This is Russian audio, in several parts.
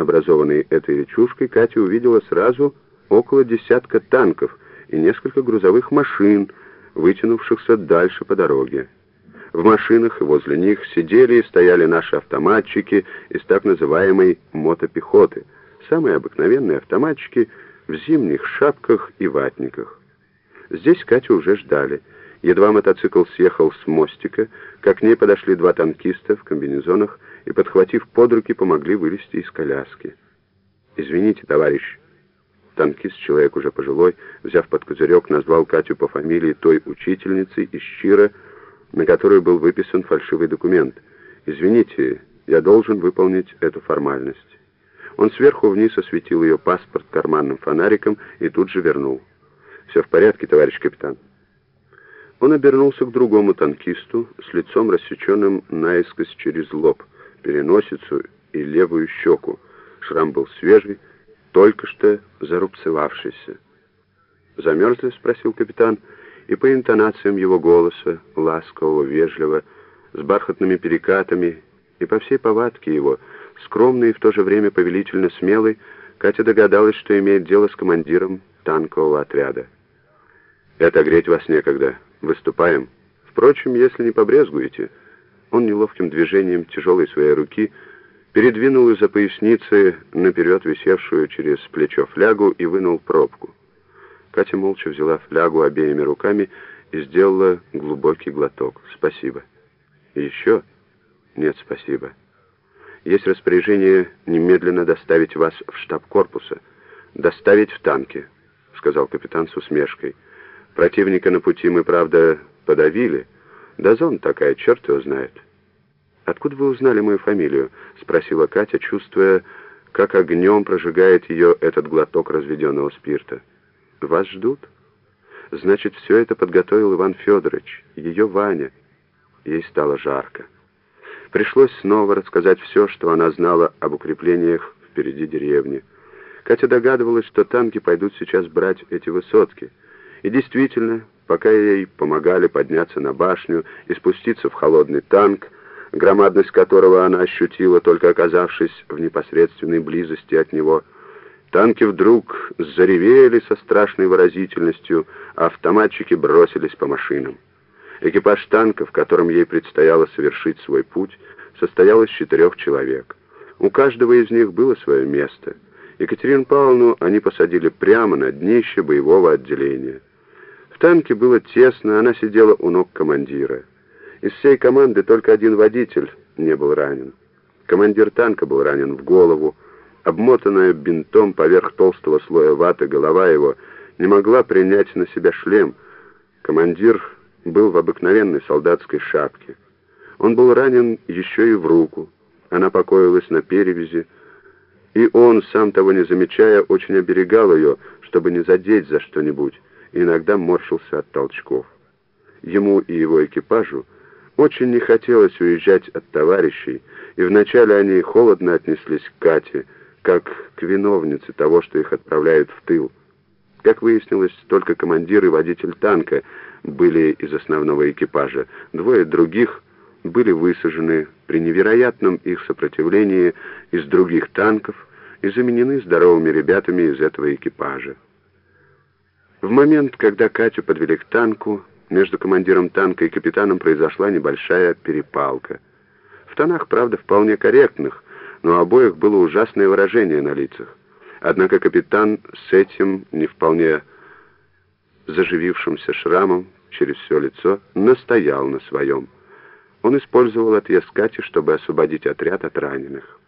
образованной этой речушкой, Катя увидела сразу около десятка танков и несколько грузовых машин, вытянувшихся дальше по дороге. В машинах и возле них сидели и стояли наши автоматчики из так называемой мотопехоты, самые обыкновенные автоматчики в зимних шапках и ватниках. Здесь Катю уже ждали. Едва мотоцикл съехал с мостика, как к ней подошли два танкиста в комбинезонах и, подхватив под руки, помогли вылезти из коляски. «Извините, товарищ». Танкист, человек уже пожилой, взяв под козырек, назвал Катю по фамилии той учительницы из Чира, на которую был выписан фальшивый документ. «Извините, я должен выполнить эту формальность». Он сверху вниз осветил ее паспорт карманным фонариком и тут же вернул. «Все в порядке, товарищ капитан». Он обернулся к другому танкисту с лицом рассеченным наискось через лоб, переносицу и левую щеку. Шрам был свежий, только что зарубцевавшийся. «Замерзли?» — спросил капитан, и по интонациям его голоса, ласкового, вежливо, с бархатными перекатами, и по всей повадке его, скромный и в то же время повелительно смелый, Катя догадалась, что имеет дело с командиром танкового отряда. «Это греть вас некогда», Выступаем. Впрочем, если не побрезгуете...» Он неловким движением тяжелой своей руки передвинул из-за поясницы наперед висевшую через плечо флягу и вынул пробку. Катя молча взяла флягу обеими руками и сделала глубокий глоток. «Спасибо». «Еще?» «Нет, спасибо. Есть распоряжение немедленно доставить вас в штаб корпуса. Доставить в танке», — сказал капитан с усмешкой. Противника на пути мы, правда, подавили. Да зон такая, черт его знает. «Откуда вы узнали мою фамилию?» — спросила Катя, чувствуя, как огнем прожигает ее этот глоток разведенного спирта. «Вас ждут?» «Значит, все это подготовил Иван Федорович, ее Ваня». Ей стало жарко. Пришлось снова рассказать все, что она знала об укреплениях впереди деревни. Катя догадывалась, что танки пойдут сейчас брать эти высотки — и действительно, пока ей помогали подняться на башню и спуститься в холодный танк, громадность которого она ощутила, только оказавшись в непосредственной близости от него, танки вдруг заревели со страшной выразительностью, а автоматчики бросились по машинам. Экипаж танка, в котором ей предстояло совершить свой путь, состоял из четырех человек. У каждого из них было свое место. Екатерину Павловну они посадили прямо на днище боевого отделения танке было тесно, она сидела у ног командира. Из всей команды только один водитель не был ранен. Командир танка был ранен в голову. Обмотанная бинтом поверх толстого слоя ваты голова его не могла принять на себя шлем. Командир был в обыкновенной солдатской шапке. Он был ранен еще и в руку. Она покоилась на перевязи, и он, сам того не замечая, очень оберегал ее, чтобы не задеть за что-нибудь иногда морщился от толчков. Ему и его экипажу очень не хотелось уезжать от товарищей, и вначале они холодно отнеслись к Кате, как к виновнице того, что их отправляют в тыл. Как выяснилось, только командир и водитель танка были из основного экипажа, двое других были высажены при невероятном их сопротивлении из других танков и заменены здоровыми ребятами из этого экипажа. В момент, когда Катю подвели к танку, между командиром танка и капитаном произошла небольшая перепалка. В тонах, правда, вполне корректных, но обоих было ужасное выражение на лицах. Однако капитан с этим не вполне заживившимся шрамом через все лицо настоял на своем. Он использовал отъезд Кати, чтобы освободить отряд от раненых.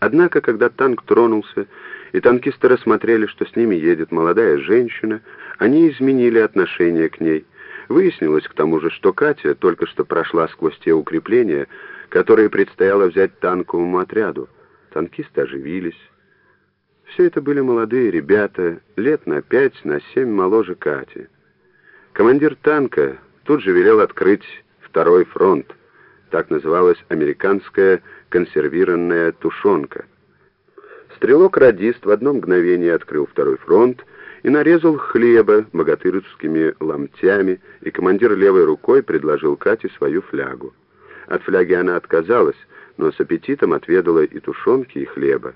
Однако, когда танк тронулся, и танкисты рассмотрели, что с ними едет молодая женщина, они изменили отношение к ней. Выяснилось к тому же, что Катя только что прошла сквозь те укрепления, которые предстояло взять танковому отряду. Танкисты оживились. Все это были молодые ребята, лет на пять, на семь моложе Кати. Командир танка тут же велел открыть второй фронт. Так называлась американская консервированная тушенка. Стрелок-радист в одно мгновение открыл второй фронт и нарезал хлеба богатырскими ломтями, и командир левой рукой предложил Кате свою флягу. От фляги она отказалась, но с аппетитом отведала и тушенки, и хлеба.